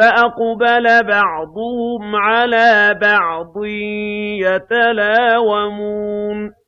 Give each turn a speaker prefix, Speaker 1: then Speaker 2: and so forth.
Speaker 1: فَأَقْبَلَ بَعْضُهُمْ عَلَىٰ بَعْضٍ يَتَلَاوَمُونَ.